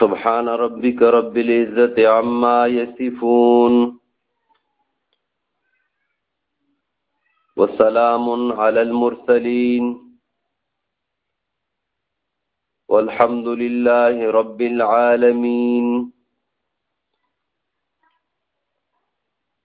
سبحان ربك رب العزة عما يصفون وسلام على المرسلين والحمد لله رب العالمين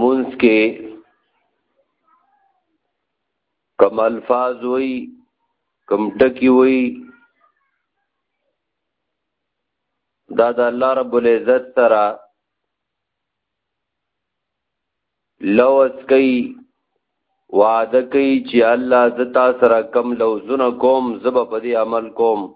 مونږ کې کم الفاظ وي کم ټکی وي دا د الله رب العزت سره لوس کوي وعده کوي چې الله ز تا سره کم لوزونه کوم زب په دې عمل کوم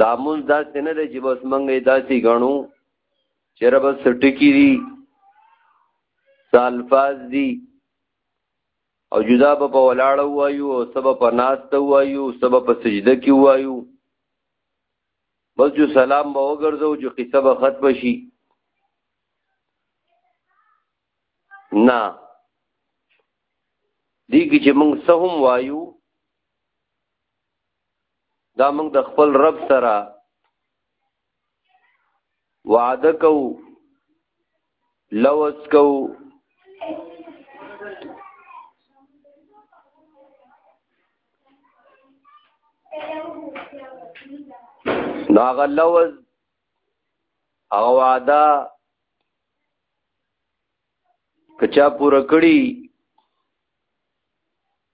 دا مونږ داسې نه دی چې بس مونږ یې داسې غنو چې رب سټکی دي سالفاظ دي او جدا به په ولاړ وایو او سبا په ناس ته وایو سبا په سجده کې وایو بس جو سلام به وګرځو جو قصه به ختم شي نه دی کې چې موږ سهم وایو دا موږ د خپل رب سره وعده کو لوس کو دا غلوز او وعده کچا پوره کړی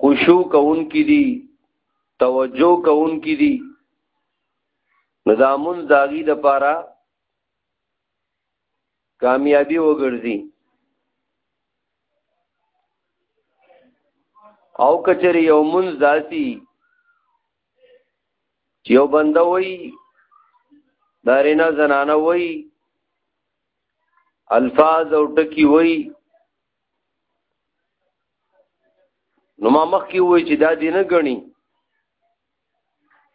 خشوع کوونکې دي توجه کوونکې دي نو دا مونږ داغي د پاره کامیابی وګرځي او کچری یو مونږ داسي یو بنده وای دارینا زنانه وای الفاظ او ټکی وای نو ما مخ کې وای چې دا دې نه غني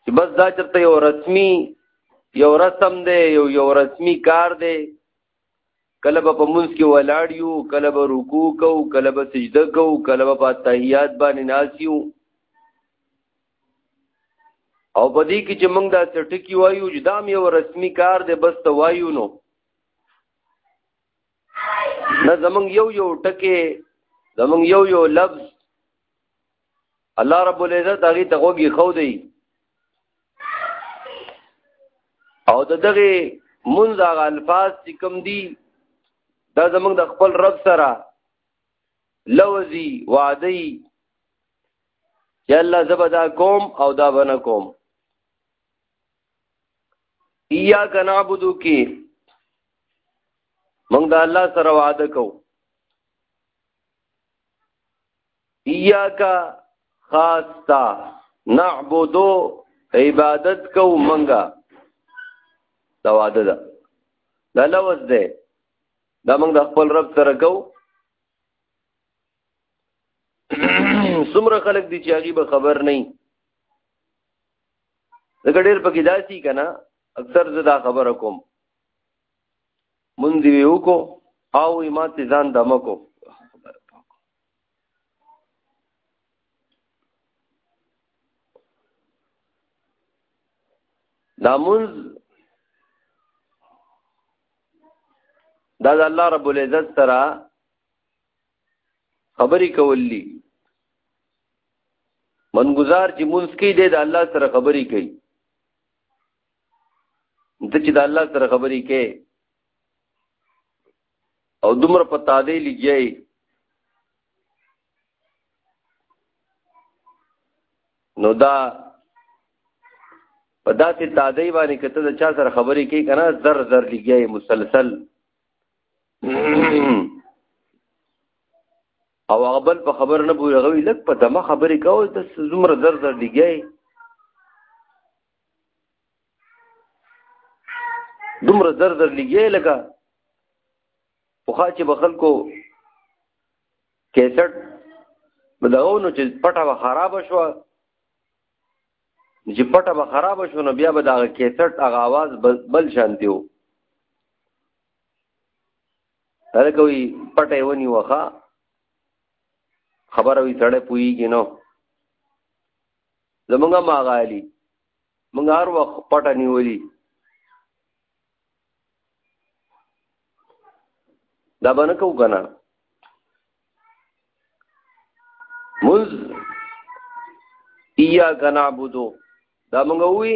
چې بس دا چرته یو رسمي یو رسم دی یو یو رسمي کار دی کله به په منځ کې ولاړ یو کله به رکوع کو کله به سجده کو کله به په تحیات باندې ناسیو او په دې کې چې موږ دا څټکی وایو چې دا یو رسمي کار دی بس ته وایو نو نه زمونږ یو یو ټکی زمونږ یو یو لفظ الله رب العزت هغه ته غوږی خو دی او د دغه منځ هغه الفاظ چې کوم دي دا زمونږ د خپل رب سره لوزي وعده چې الله زبدا کوم او دا بنه کوم ایا کنابودو کې موږ د الله سره وعده کوو ایا کا خاص تا نعبدو عبادت کو منګه دا وعده ده دا لوز ده دا موږ د خپل رب سره کو څومره خلک دي چې هغه به خبر نه دغه ډېر پکې داسي کنه اکثر زدا خبره کوم مونږ دی یو کو او ما ته ځان دمه کو دا مونږ دا الله رب العزت سره خبرې کول دي منګزار چې مونږ کې دی د الله سره خبرې کوي د چې د الله سره خبرې کوي او دومره په تادې لګي نو دا په داسې تادې باندې کته د چا سره خبرې کوي کنه زر زر لګي مسلسل او هغه بل په خبر نه پوي غوي لک په دمه خبرې کوي د زمره زر زر لګي دومره زر زر لګي لکه پوخا چې بخل کو کیسټ بداونو چې پټه و خراب شو چې پټه و خراب شو نو بیا به دا کیسټ هغه आवाज بل شانتیو دا کوي پټه ونی وخه خبره وی سړی پویږي نو زمونږه ماغالی مونږ هر وخت پټه نیولې دا باندې کو کنه مز ایا کنابودو دا مونږ وی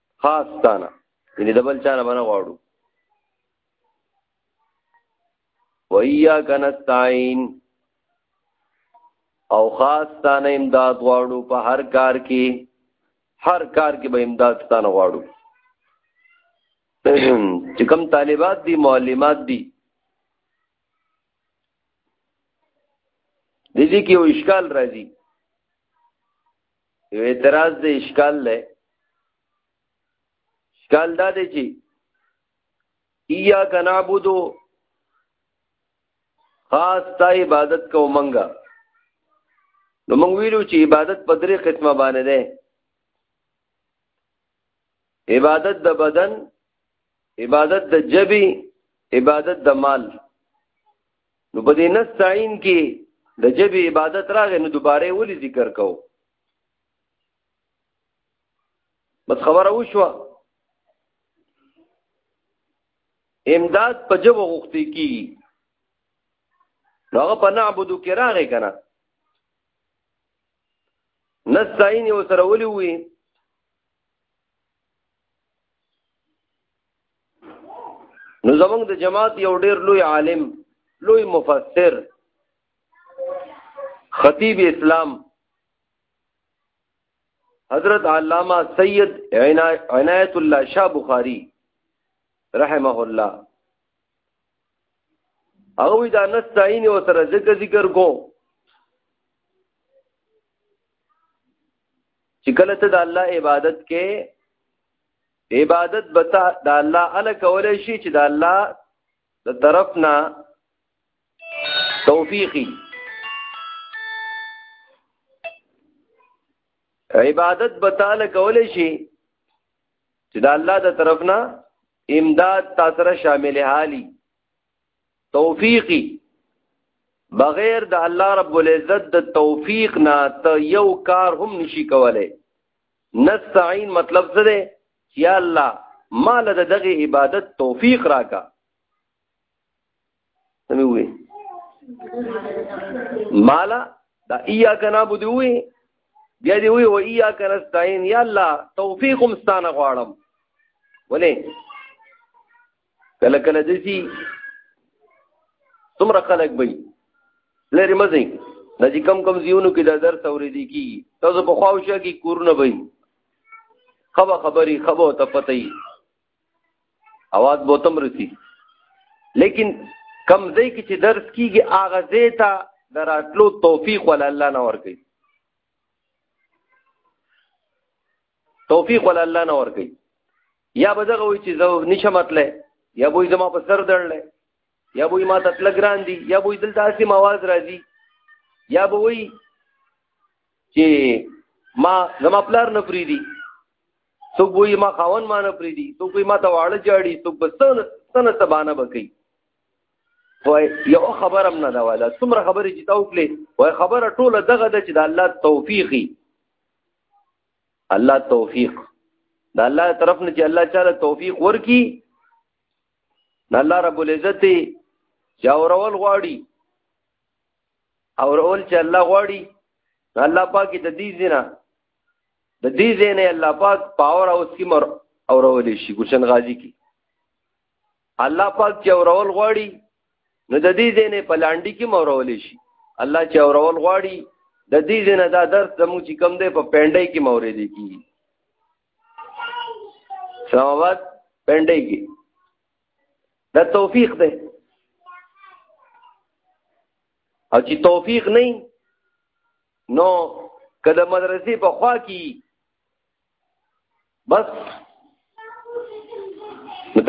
خاص ستانه یعنی دبل چانه بنه غواړو وَإِيَّا كَنَسْتَعِينَ او خاص ستانه امداد غواړو په هر کار کې هر کار کې به امداد ستانه غواړو چې کوم طالبات دي معلمات دي د دې کې یو اشکال راځي یو اعتراض دی اشکال دی اشکال دا دی چې ایا کنابودو خاص تا عبادت کو منګه نو موږ ویلو چې عبادت په درې قسمه باندې ده عبادت د بدن عبادت د جبی عبادت د مال نو په دې نستعين کې د جبې عبادت راغې نو دوباره ولې ذکر کو بس خبره وشو امداد په جبه غوښتي کی هغه په نعبدو کې راغې کنه نستعين یو سره ولې وي نو زمونږ د جماعت یو ډیر لوی عالم لوی مفسر خطیب اسلام حضرت علامہ سید عنایت الله شاه بخاری رحمه الله او دا نستعین او تر ذکر ذکر کو چې کله ته د الله عبادت کې عبادت به ته د الله ال کولای شي چې د الله د طرف نه توفیقی عبادت به تعالی کولای شي چې د الله د طرف نه امداد تاسو سره شامل حالي توفیقی بغیر د الله رب العزت د توفیق نه ته یو کار هم نشي کولای نستعين مطلب څه دی یا الله مال د دغه عبادت توفیق راکا سمې وې مال دا ایا کنا بو دی وې بیا دی وې و ایا کنا استعين یا الله توفیق هم ستانه غواړم ولې کله کله د سي څومره خلک وي لري مزه د چې کم کم زیونو کې د درس اورې دي کی تاسو په خواوشه کې کورونه وي خبر خبري خبر ته پته ای اواز به تم رسی لیکن کم ځای کې چې درس کیږي اغه ځای ته دراتلو توفیق ول الله نه ورکي توفیق ول الله نه ورکي یا به دغه وي چې زه نشم اتلې یا به زما په سر دړلې یا به ما تتل ګران دي یا به دلته اسی مواز راځي یا به وي چې ما زما پلار نه پری دي څوک وي ما خاون ما نه پری دي څوک وي ما ته واړه جاړي څوک بس سن سبانه بکی وای یو خبرم نه دا ولا څومره خبرې چې تاو کړې وای خبره ټوله دغه د چې د الله توفیقي الله توفیق دا الله طرف نه چې الله تعالی توفیق ورکي دا الله رب العزت جاورول غواړي او رول چې الله غواړي الله پاک د دې زینا د دې زینې الله پاک پاور او سیمر او رول شي ګلشن غازی کی الله پاک چې اورول غواړي نو د دې ځینې په لانډي کې مورول شي الله چې اورول غواړي د دې ځینې دا درس زموږ چې کم دی په پنډۍ کې مورېدې کیږي سماوات پنډۍ کې دا توفیق دی او چې توفیق نه نو کله مدرسې په خوا کې بس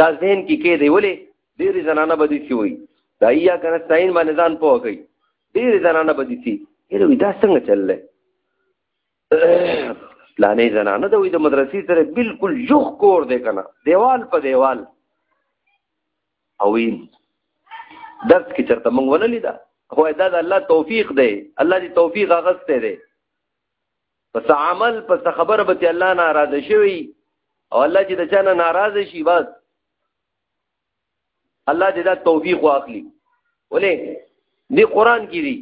دا ذهن کې کې دی ولې ډېری زنانه بدی شي وي دا یا کنه ساين باندې ځان پوه کوي ډېری زنانه بدی شي یره دا څنګه چللې لانه زنانه د وې د مدرسې سره بالکل جوخ کور دی کنه دیوال په دیوال او درس کې چرته مونږ ونه لیدا خو دا د الله توفیق دی الله دې توفیق اغسته دی پس عمل پس خبر به الله ناراضه شوی او الله چې د چانه ناراضه شي بس الله دې دا توفیق واخلي ولې دې قران کې دي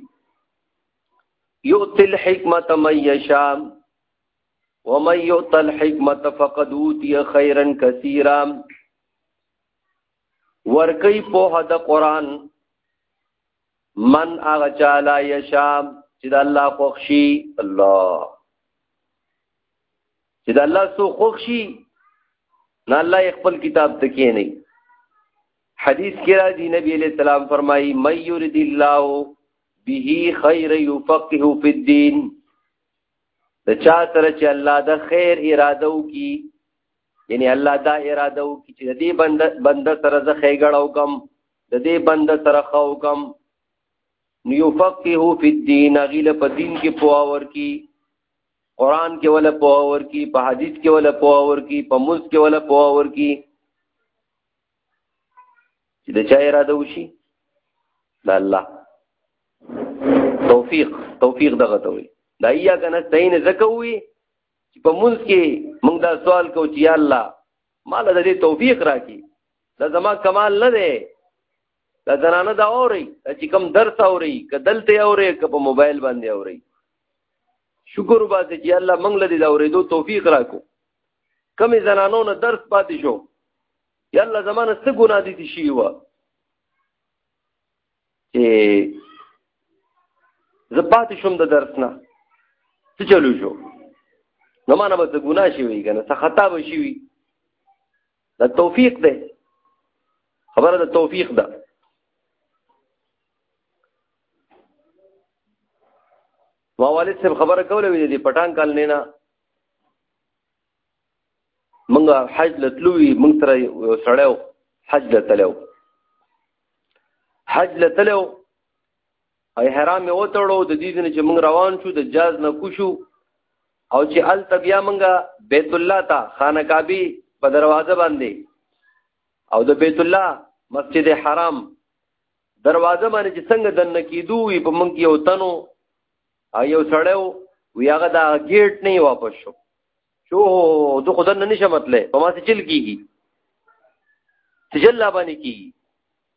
یؤتل حکمت من یشاء ومن یؤت الحکمت فقد اوتی خیرا کثیرا ورکی په د قران من هغه چا لا یشا چې د الله خوښي الله چې د الله سو خوښي نه الله خپل کتاب ته کې نه حدیث کې راځي نبی علیہ السلام فرمایي مَن یرید الله به خیر یفقه فی الدین د چا سره چې الله د خیر اراده وکي یعنی الله دا اراده وکي چې دې بنده بنده سره زه خېګړو کم د دې بند سره خو کم نیفقهو فی الدین غیله په دین کې پوهاور کی قران کې ولا پوهاور کی په حدیث کې ولا پوهاور کی په مز کې ولا پوهاور کی چې د چا اراده وشي د الله توفیق توفیق دغه ته وي دا یا کنه ستاین زکه وي چې په مونږ کې مونږ دا سوال کو چې یا الله مال د دې توفیق راکې دا زما کمال نه دی دا زنانه دا اوري چې کم درس اوري که دلته اوري که په موبایل باندې اوري شکر وباسي چې الله موږ له دې دا اورېدو توفیق راکو کمې زنانو نه درس پاتې شو یا الله زمانه څه ګناه دي دي شي و چې زه پاتې شوم د درس نه څه چلو شو زمانه به څه ګناه شي وي کنه څه خطا به شي وي دا توفیق ده خبره د توفیق ده ما والد صاحب خبره کوله وی دي پټان کال نه نه منګه حج لتلوي منګ تر سړیو حج لتلو حج لتلو او احرام یې وتړو د دې ځنه چې موږ روان شو د جاز نه کوشو او چې ال تبیا موږ بیت الله ته خانه کعبه په دروازه باندې او د بیت الله مسجد حرام دروازه باندې چې څنګه دنه کیدو وي په موږ یو تنو او یو سړیو وی هغه دا گیټ نه واپس شو شو دو خدن نه نشمتله په ما څه چل کیږي تجلا باندې کیږي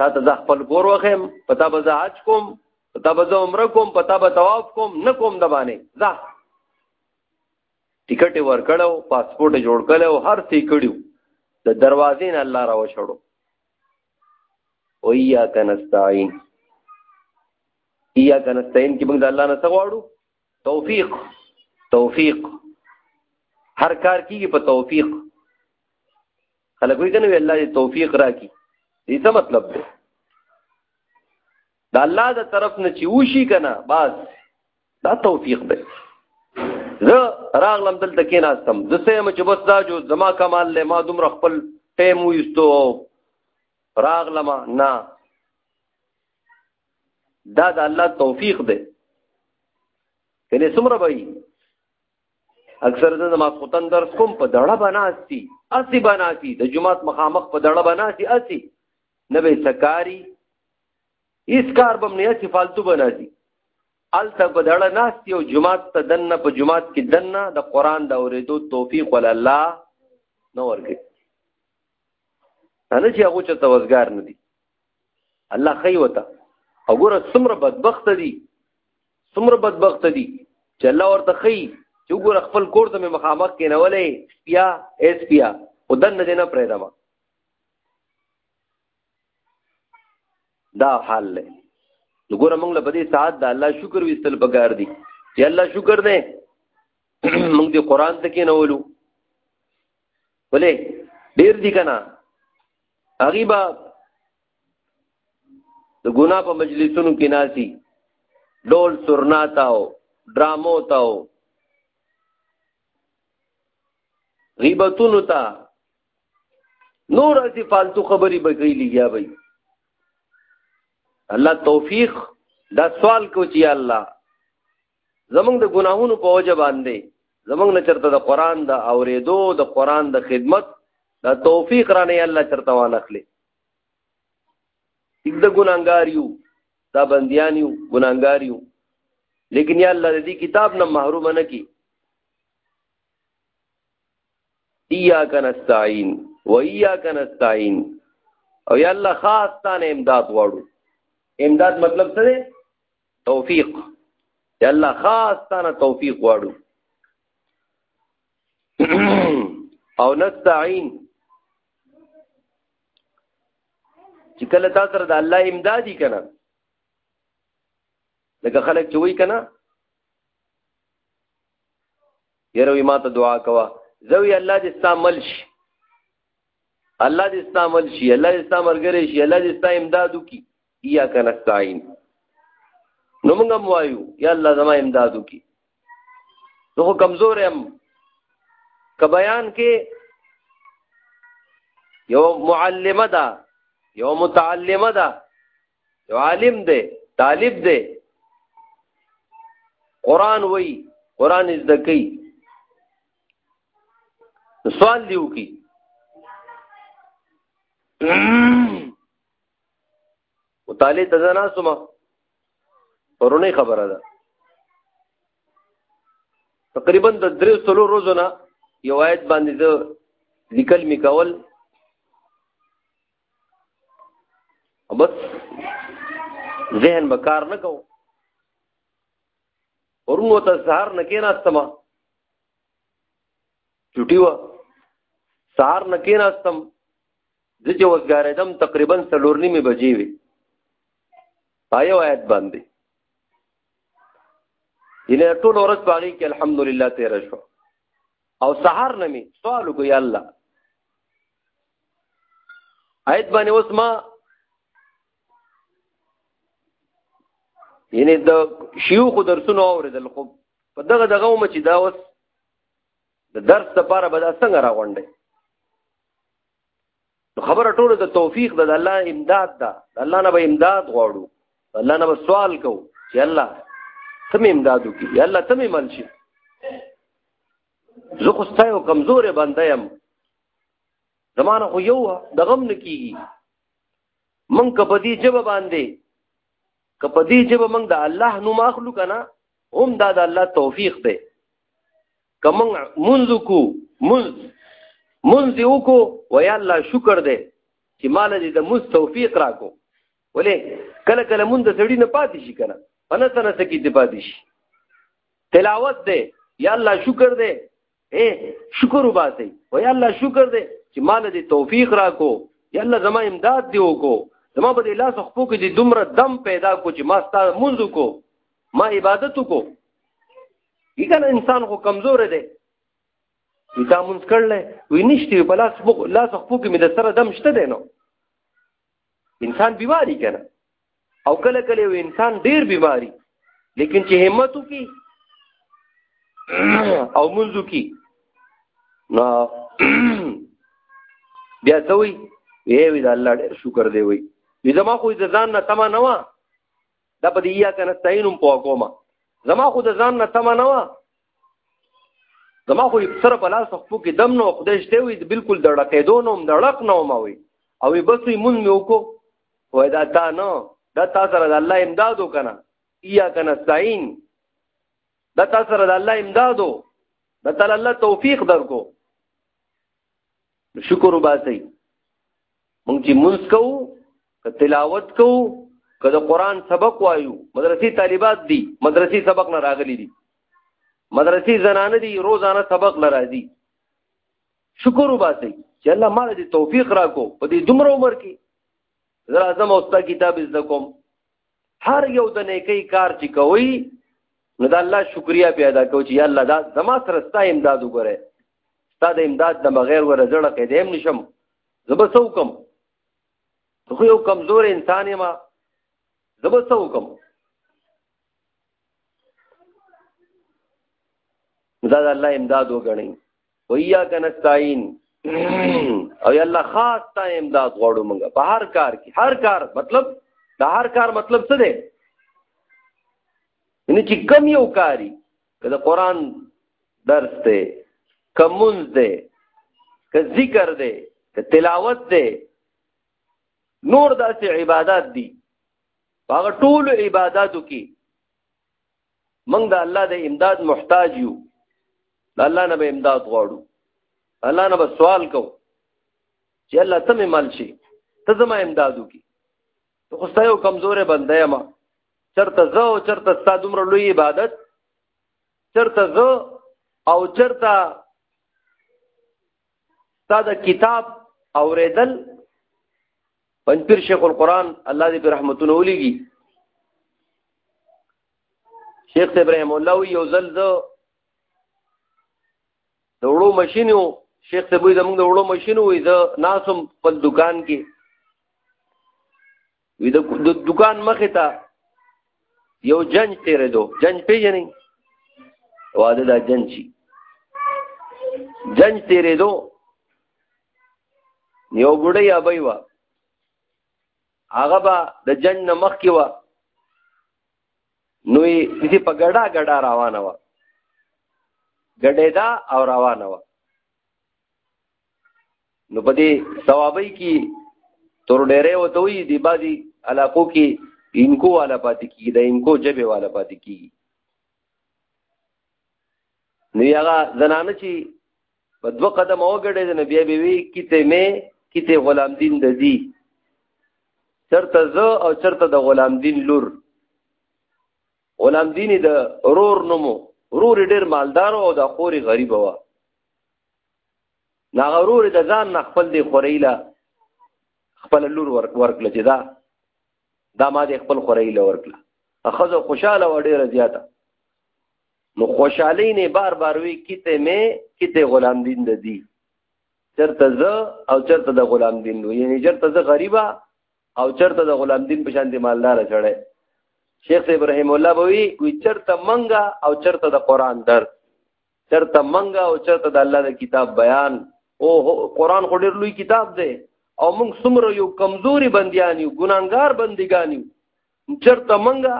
تا ته ځ خپل کور وخم پتا به ځ حج کوم پتا به ځ عمره کوم پتا به طواف کوم نه کوم د باندې ځ ټیکټ ورکړو پاسپورت جوړ کړو هر څه کړو د دروازې نه الله را وشړو او یا کنستاین یا کنستاین کې موږ د الله نه څغواړو توفیق توفیق هر کار کیږي په توفیق خلک وی کنه الله دې توفیق راکړي دې څه مطلب دی د الله د طرف نه چې وشي کنه بس دا توفیق دی زه راغلم دلته کې ناستم زه سم چې بس دا جو زما کمال له ما دومره خپل ټیم وېستو راغلم نه دا د الله توفیق دی کله څومره وایي اکثر زه د ماسخوتن درس کوم په دړه بناستی اسی بناستی د جمعات مخامخ په دړه بناستی اسی نه به سکاری اس کار بم نه اسی فالتو بناستی الته په دړه ناستی او جمعات ته دنه په جمعات کې دنه د قران د اوریدو توفیق ول الله نو ورګي نه چې هغه چته وزګار نه دي الله خی وته وګوره څومره بدبخت دي څومره بدبخت دي چې الله ورته خي چې وګور خپل کور ته مې مخامخ کې نه ولې سپیا اس سپیا او دن نه نه پرې دما دا حال له وګور موږ له بده ساعت د الله شکر وستل پکار دي چې الله شکر دې موږ دې قران ته کې نه ولو ولې ډیر دي کنه هغه با د ګنا په مجلسونو کې ناسي ډول سرنا تاو ډرامو تاو غیبتونو تا نور اسی فالتو خبرې بګی لګیا وي الله توفیق دا سوال کو چې الله زمونږ د ګناهونو په وجه باندې زمونږ نه چرته د قران د اوریدو د قران د خدمت د توفیق رانه الله چرته وانخلي د ګناګار یو دا بندیان یو ګناګار یو لیکن یا الله دې کتاب نه محروم نه کی ایاک نستعين و ایاک نستعين او یا الله خاص تانه امداد غواړو امداد مطلب څه دی توفیق یا الله خاص تانه توفیق غواړو او نستعين چې کله تا سره د الله امدادي کنه لکه خلک چې وای کنه یره وی ماته دعا کوا زوی الله دې استعمال شي الله دې استعمال شي الله دې استعمال ګرې شي الله دې استعمال امدادو کی یا کنستاین نو موږ هم وایو یا الله زما امدادو کی زه خو کمزور یم که بیان کې یو معلمه ده یو متعلمه ده یو عالم ده طالب ده قران وای قران زده کوي سوال دیو کی او تعالی ته زنا سوما پرونی خبره ده تقریبا د درې سلو روزو نه یو آیت باندې زه لیکل می کول بس ذهن به کار نه کوو ورونو ته سهار نه کېناستم چټي وه سهار نه کېناستم زه چې وزګارېدم تقریبا څلور نیمې بجې وې په یو آیت باندې یعنې ټول ورځ په هغې کې الحمدلله تېره شوه او سهار نه مې سوال وکړو یا الله آیت باندې اوس ما یعنې د شیوخو درسونه اورېدل خو په دغه دغه وم چې دا اوس د درس لپاره به دا څنګه راغونډی خبره ټوله د توفیق د الله امداد ده الله نه به امداد غواړو الله نه به سوال کوو چې الله تم امداد وکړي یا الله تم مل شي زه خو ستایو کمزورې بنده یم زمانه خو یو د غم نه کیږي من کپدی جب باندې کپدی جب من د الله نو ماخلو کنه هم دا د الله توفیق دی که مونږ مونځ وکړو مونځ مونځ دې وکړو وایه الله شکر دی چې ما له دې د مونځ توفیق راکړو ولې کله کله مونږ د سړي نه پاتې شي که نه په نسه نسه کې دې پاتې شي تلاوت دی یا الله شکر دی اے شکر وباسئ وایه الله شکر دی چې ما له دې توفیق راکړو یا الله زما امداد دې وکړو زما په دې لاس خپو کې دې دومره دم پیدا کو چې ما ستا مونځ وکړو ما عبادت وکړو یګن انسان خو کمزور دی دا مونږ کړل وی نشته په لاس بو لاس خو کې مې د سره دم شته دی نو انسان بیماری کنه او کله کله یو انسان ډیر بیماری لیکن چې همت وکي او مونږ وکي نو بیا ته وی وی دا الله ډیر شکر دی وی زما خو د ځان نه تما نه و دا په دې یا کنه ستاینم په کومه زما خو د ځان نه تم نه و زما خو سره په لاس خپو کې دم نو خدای شته وي بالکل د ړقېدو نو د ړق نه ما وي او بس یې مون مې وکړو وای دا تا نه دا تا سره د الله امداد وکنه یا کنه ستاین دا تا سره د الله امداد و دا تعالی الله توفیق درکو شکر وباسئ مونږ چې مونږ کوو که تلاوت کوو که د قران سبق وایو مدرسې طالبات دي مدرسې سبق نه راغلي دي مدرسې زنانه دي روزانه سبق نه راځي شکر وباسي چې الله مال دې توفیق راکو په دې دومره عمر کې زه اعظم او ستا کتاب زده کوم هر یو د نیکی کار چې کوي نو د الله شکریا په ادا کوي چې الله دا زما سره ستا امداد وګوره ستا د امداد د بغیر ورزړه کې دیم نشم زبر څه وکم خو یو کمزور انسان یم زبر څه وکم دا د الله امداد وګڼي ویا کنستاین او یا الله خاص تا امداد غواړو موږ په هر کار کې هر کار مطلب دا هر کار مطلب څه دی یعنی چې کم یو کاری که د قران درس دی که مونځ دی که ذکر دی که تلاوت دی نور داسې عبادت دي هغه ټول عبادتو کې موږ د الله د امداد محتاج یو د الله نه به امداد غواړو الله نه به سوال کوو چې الله ته مې مل شي ته زما امدادو کې ته خو ستایو کمزورې بنده ما چرته زه او چرته ستا دومره لوی عبادت چرته زه او چرته ستا د کتاب اوریدل پنځپیر شیخ القرآن الله دې په رحمتونو ولېږي شیخ ابراهیم الله یو ځل زه د وړو ماشین یو شیخ صاحب زموږ د وړو ماشین وې زه ناسم خپل دکان کې وی د دکان مخ ته یو جنج تیرې دو جنج پیژنې واده دا جنج شي جنج تیرې دو یو ګړی یا بای وا هغه با د جنج نه مخ کې وا نو یې دې په ګډا ګډا روانه وا ګډېدا او روانه وا نو په دې ثوابي کې تر ډېرې وته وي دی بازي علاقو کې انکو والا پاتې کیږي د انکو جبه والا پاتې کیږي نو هغه زنانه چې په دوه قدم اوګړې د نبی بي وی کیته مې کیته غلام دین د دی چرته زه او چرته د غلام دین لور غلام دین د رور نومو رور ډیر مالدار او د خوري غریب و نا غرور د ځان نه خپل دی خورېلا خپل لور ورکړه چې دا دا ما دې خپل خورېلا ورکړه اخذ خوشاله و ډیره زیاته نو خوشحالی نه بار بار وی کیته می کیته غلام دین د دی چرته ز او چرته د غلام دین نو یعنی چرته ز غریبا او چرته د غلام دین په شان دی مالدار چړې شیخ ابراهیم الله بوي کوئی چرته منګه او چرته د قران درس چرته منګه او چرته د الله د کتاب بیان او قران خو ډیر لوی کتاب دی او موږ څومره یو کمزوري بنديان یو ګناګار بندګان یو چرته منګه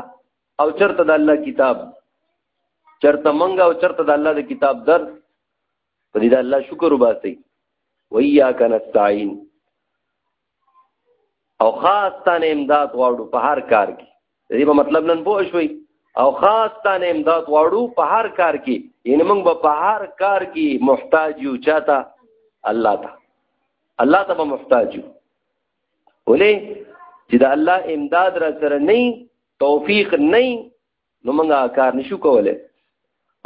او چرته د الله کتاب چرته منګه او چرته د الله د کتاب در په دې د الله شکر وباسي وياک نستعين او خاص تانه امداد غواړو په هر کار کې دې په مطلب نن پوه شوي او خاص تانه امداد غواړو په هر کار کې یعنی موږ به په هر کار کې محتاج یو چاته الله ته الله ته به محتاج یو ولې چې د الله امداد را سره نه توفیق نه نو موږ کار نشو کولای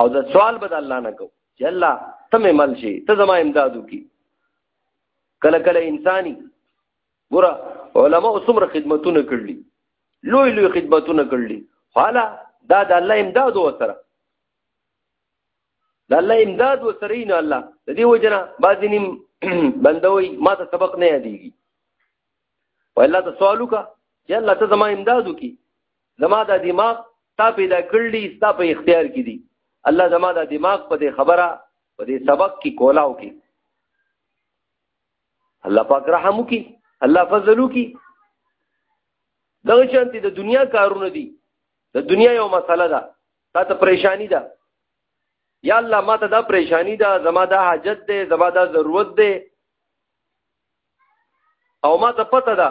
او د سوال به د الله نه کو چې الله ته مې مل شي ته زما امداد وکي کله کله انساني ګوره علما څومره خدمتونه کړلي لوی لوی خدمتونه کړلي حالا دا د الله امداد وسره د الله امداد وسره نه الله د دې وجنه بعض نیم بندوي ما ته سبق نه یادېږي ولا ته سوال وکړه چې الله ته زما امداد وکي زما د دماغ تا پیدا کړلی ستا په اختیار کې دي الله زما د دماغ په دې خبره په دې سبق کې کولاو کې الله پاک رحم وکي الله فضل وکي دغه شانتي د دنیا کارونه دي د دنیا یو مسله ده تا ته پریشانی ده یا الله ما ته دا پریشانی ده زما دا حاجت ده زما دا ضرورت ده او ما ته پته ده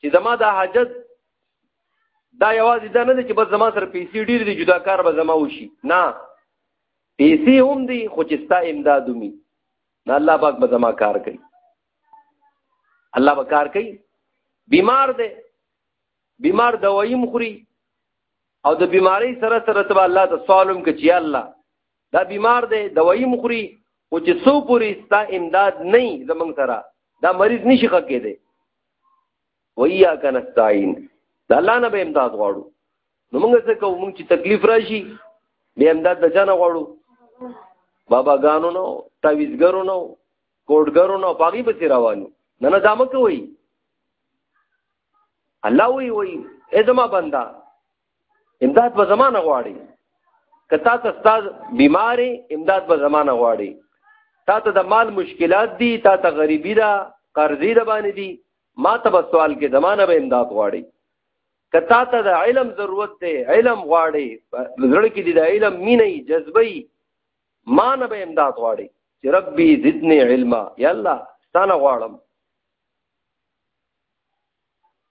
چې زما دا حاجت دا یوازې دا نه ده چې بس زما سره پیسې ډېرې دي جدا کار به زما وشي نه پیسې هم دي خو چې ستا امداد ومي نه الله پاک به زما کار کوي الله به کار کوي بیمار دی بیمار دوایم خوري او د بیماری سره سره ته الله ته سوالم کې چې الله دا بیمار دی دوایم خوري او چې څو پوری ستا امداد نه زمنګ سره دا مریض نشي خکې دی ویا کنستاین د الله نه به امداد غواړو نو موږ څه کوو موږ چې تکلیف راشي بیا امداد د چا نه غواړو بابا ګانو نو تعویزګرو نو کوډګرو نو پاغي به روانو نه نه دامه کوي الله وی وی اے زما بندا امداد به زمانه غواړي کتا ته استاد بیماری امداد به زمانه غواړي تا ته د مال مشکلات دي تا ته غریبی ده قرضې ده باندې دي ما ته به سوال کې زمانه به امداد غواړي که تا ته د علم ضرورت دی علم غواړي زړه کې د علم مینه جذبه ما نه به امداد غواړي چې ربي زدني علما یا الله ستانه غواړم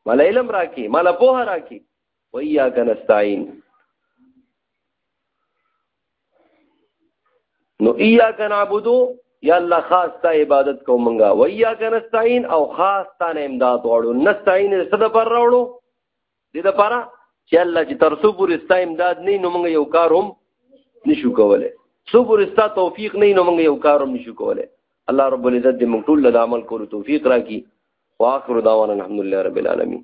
مال علم راکی مال پوها راکی ویا کنستاین نو ایا کنا عبدو یا الله خاص تا عبادت کو مونږه و ایا کنا استعين او خاص تا نه امداد وړو نستعين څه د پر راوړو دې د پاره چې الله چې ترسو پورې ستا امداد نه نو مونږ یو کار هم نشو کوله سو پورې ستا توفیق نه نو مونږ یو کار هم نشو کوله الله رب العزت دې موږ ټول له عمل کولو توفیق راکړي واخر دعوانا الحمدلله رب العالمین